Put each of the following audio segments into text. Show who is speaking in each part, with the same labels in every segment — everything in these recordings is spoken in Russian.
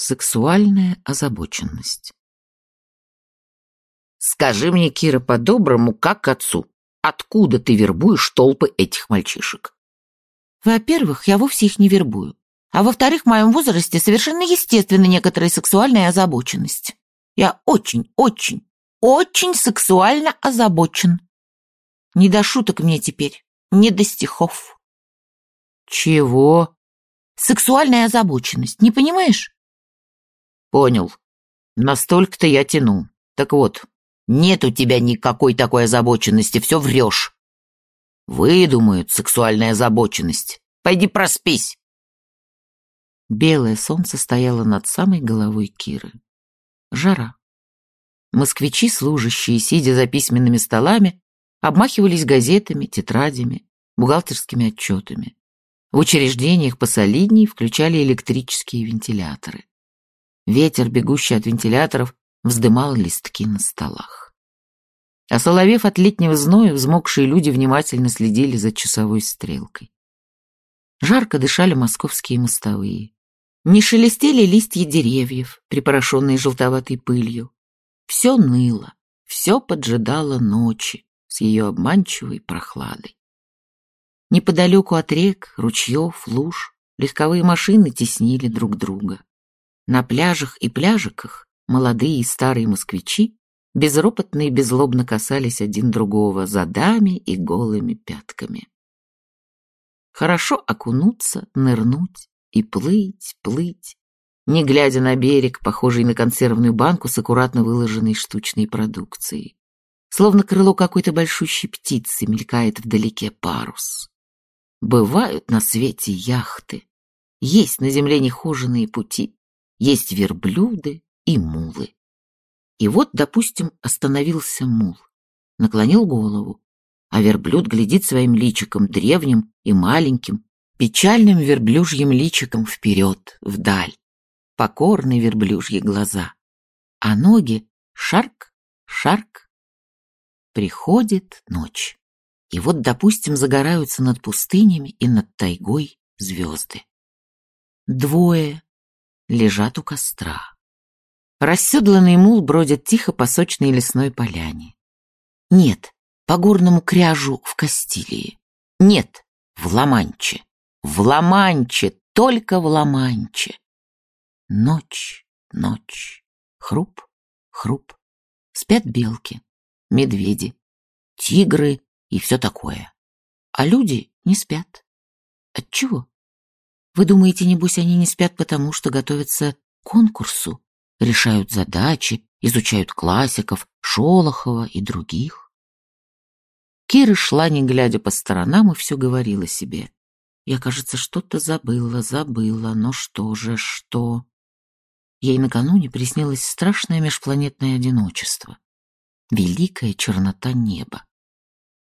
Speaker 1: Сексуальная озабоченность. Скажи мне, Кира, по-доброму, как отцу, откуда ты вербуешь толпы этих мальчишек?
Speaker 2: Во-первых, я вовсе их не вербую. А во-вторых, в моем возрасте совершенно естественна некоторая сексуальная озабоченность. Я очень, очень, очень сексуально озабочен. Не до шуток мне теперь, не до стихов.
Speaker 1: Чего?
Speaker 2: Сексуальная озабоченность, не понимаешь?
Speaker 1: Понял. Настолько-то я тяну. Так вот, нет у тебя никакой такой озабоченности, все врешь. Выдумают сексуальная озабоченность. Пойди проспись. Белое солнце стояло над самой головой Киры. Жара. Москвичи, служащие, сидя за письменными столами, обмахивались газетами, тетрадями, бухгалтерскими отчетами. В учреждениях посолидней включали электрические вентиляторы. Ветер, бегущий от вентиляторов, вздымал листки на столах. Осоловев от летнего зноя, взмокшие люди внимательно следили за часовой стрелкой. Жарко дышали московские мостовые. Не шелестели листья деревьев, припорошенные желтоватой пылью. Все ныло, все поджидало ночи с ее обманчивой прохладой. Неподалеку от рек, ручьев, луж легковые машины теснили друг друга. На пляжах и пляжиках молодые и старые москвичи безропотно и беззлобно касались один другого задами и голыми пятками. Хорошо окунуться, нырнуть и плыть, плыть, не глядя на берег, похожий на консервную банку с аккуратно выложенной штучной продукцией. Словно крыло какой-то большущей птицы мелькает вдалеке парус. Бывают на свете яхты, есть на земле нехоженные пути, есть верблюды и мулы. И вот, допустим, остановился мул, наклонил голову, а верблюд глядит своим личиком древним и маленьким, печальным верблюжьим личиком вперед, вдаль, покорные верблюжьи глаза, а ноги шарк, шарк. Приходит ночь, и вот, допустим, загораются над пустынями и над тайгой звезды. Двое, лежат у костра. Расседланный мул бродит тихо по сочной лесной поляне. Нет, по горному кряжу в Кастилии. Нет, в Ла-Манче. В Ла-Манче, только в Ла-Манче. Ночь, ночь, хруп, хруп. Спят белки, медведи, тигры и все такое. А люди не спят. Отчего? Вы думаете, небось, они не спят потому, что готовятся к конкурсу, решают задачи, изучают классиков, Шолохова и других? Кира шла, не глядя по сторонам, и все говорила себе. Я, кажется, что-то забыла, забыла, но что же, что? Ей накануне приснилось страшное межпланетное одиночество. Великая чернота неба.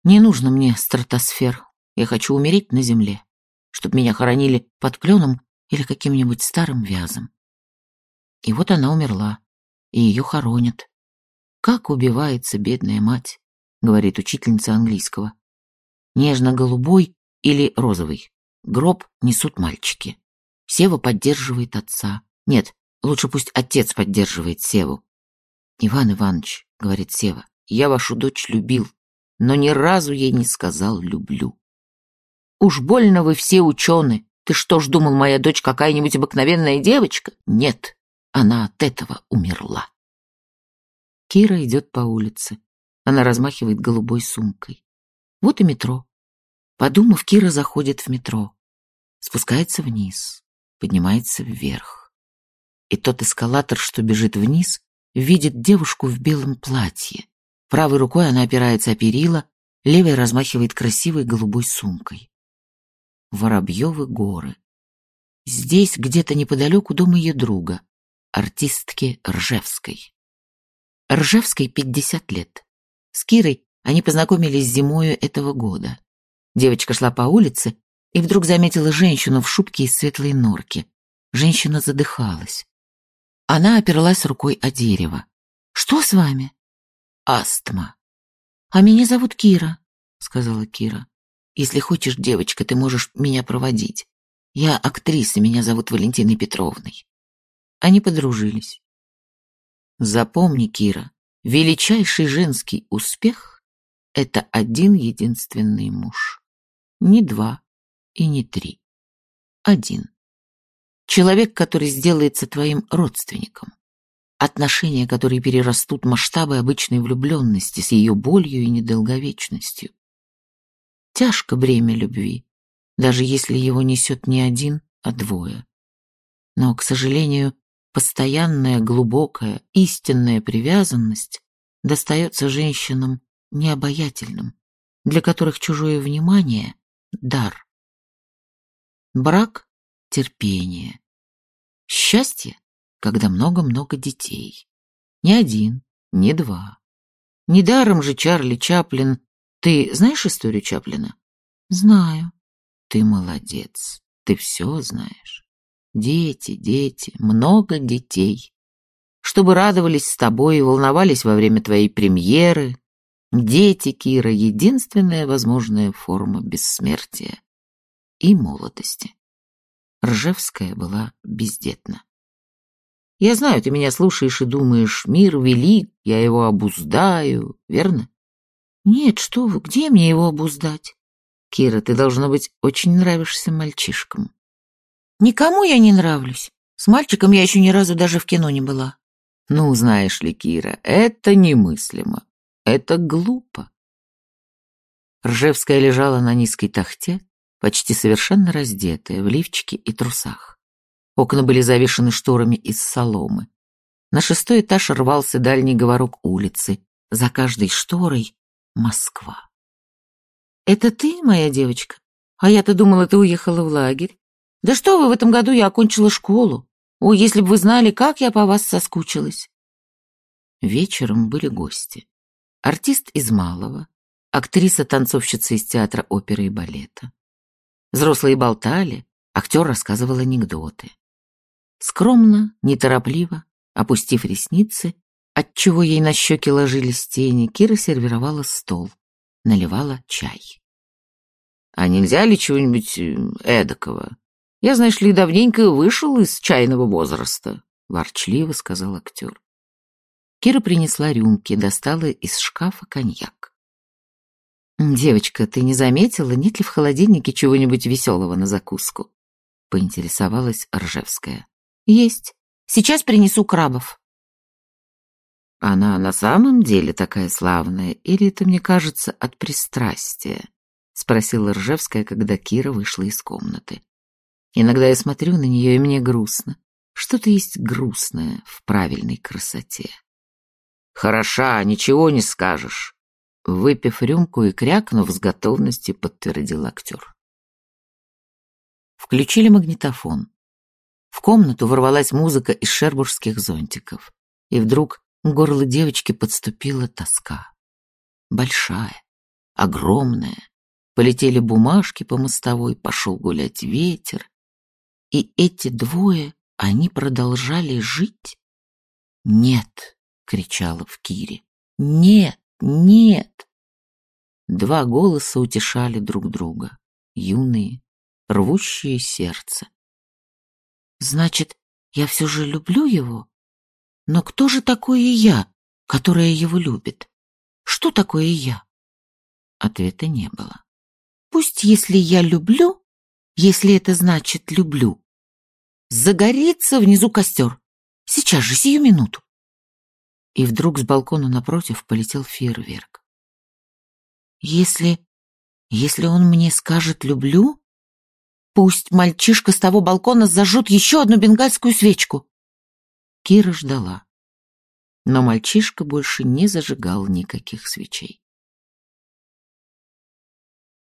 Speaker 1: Не нужно мне стратосфер, я хочу умереть на Земле чтобы меня хоронили под кленом или каким-нибудь старым вязом. И вот она умерла, и ее хоронят. «Как убивается бедная мать», — говорит учительница английского. «Нежно-голубой или розовый. Гроб несут мальчики. Сева поддерживает отца. Нет, лучше пусть отец поддерживает Севу. «Иван Иванович», — говорит Сева, — «я вашу дочь любил, но ни разу ей не сказал «люблю». Уж больно вы все ученые. Ты что ж думал, моя дочь какая-нибудь обыкновенная девочка? Нет, она от этого умерла. Кира идет по улице. Она размахивает голубой сумкой. Вот и метро. Подумав, Кира заходит в метро. Спускается вниз, поднимается вверх. И тот эскалатор, что бежит вниз, видит девушку в белом платье. Правой рукой она опирается о перила, левой размахивает красивой голубой сумкой. Воробьевы горы. Здесь где-то неподалеку дом ее друга, артистки Ржевской. Ржевской 50 лет. С Кирой они познакомились зимою этого года. Девочка шла по улице и вдруг заметила женщину в шубке из светлой норки. Женщина задыхалась. Она оперлась рукой о дерево. «Что с вами?» «Астма». «А меня зовут Кира», — сказала Кира. Если хочешь, девочка, ты можешь меня проводить. Я актриса, меня зовут Валентиной Петровной.
Speaker 2: они подружились. Запомни, Кира, величайший женский успех — это один единственный муж. Не два и не три. Один. Человек, который сделается твоим родственником. Отношения, которые перерастут масштабы обычной влюбленности с ее болью и недолговечностью. Тяжко бремя любви, даже если его несет не один, а двое. Но, к сожалению, постоянная, глубокая, истинная привязанность достается женщинам необаятельным, для которых чужое внимание — дар. Брак — терпение. Счастье, когда много-много детей. Не один, не два. Недаром же Чарли Чаплин... Ты знаешь историю Чаплина? Знаю. Ты молодец. Ты все знаешь. Дети, дети, много детей. Чтобы радовались с тобой и волновались во время твоей премьеры. Дети, Кира, единственная возможная форма бессмертия и молодости. Ржевская была бездетна. Я знаю, ты меня слушаешь и думаешь, мир велик, я его обуздаю, верно? Нет, что вы, где мне его обуздать? Кира, ты, должно быть, очень нравишься мальчишкам. Никому я не нравлюсь. С мальчиком я еще ни разу даже в кино не была. Ну, знаешь ли, Кира, это немыслимо. Это глупо. Ржевская лежала на низкой тахте, почти совершенно раздетая, в лифчике и трусах. Окна были завешены шторами из соломы. На шестой этаж рвался дальний говорок улицы. За каждой шторой — Москва. «Это ты, моя девочка? А я-то думала, ты уехала в лагерь. Да что вы, в этом году я окончила школу. О, если бы вы знали, как я по вас соскучилась. Вечером были гости. Артист из Малого, актриса-танцовщица из театра оперы и балета. Взрослые болтали, актер рассказывал анекдоты. Скромно, неторопливо, опустив ресницы, отчего ей на щеки ложились тени, Кира сервировала стол, наливала чай. «А нельзя ли чего-нибудь э, эдакого? Я, знаешь ли, давненько вышел из чайного возраста, — ворчливо сказал актер. Кира принесла рюмки, достала из шкафа коньяк. «Девочка, ты не заметила, нет ли в холодильнике чего-нибудь веселого на закуску?» — поинтересовалась Ржевская. «Есть. Сейчас принесу крабов». «Она на самом деле такая славная, или это, мне кажется, от пристрастия?» — спросила Ржевская, когда Кира вышла из комнаты. Иногда я смотрю на нее, и мне грустно. Что-то есть грустное в правильной красоте. «Хороша, ничего не скажешь», — выпив рюмку и крякнув с готовностью, подтвердил актер. Включили магнитофон. В комнату ворвалась музыка из шербургских зонтиков. И вдруг к горлу девочки подступила тоска. Большая, огромная. Полетели бумажки по мостовой, пошел гулять ветер. И эти двое, они продолжали жить? Нет, кричала в Кире. Нет, нет. Два голоса утешали друг друга, юные, рвущие сердце. Значит, я все же люблю его? Но кто же такое я, которая его любит? Что такое я? Ответа не было. Пусть, если я люблю, если это значит «люблю». Загорится внизу костер. Сейчас же, сию минуту. И вдруг с балкона напротив полетел фейерверк. Если... если он мне скажет «люблю», пусть мальчишка с того балкона зажжет еще одну бенгальскую свечку. Кира ждала. Но мальчишка больше не зажигал никаких свечей.